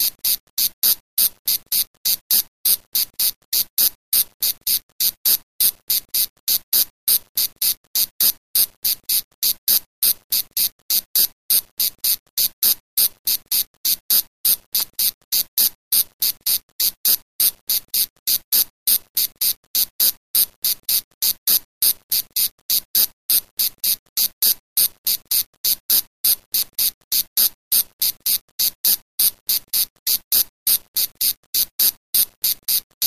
you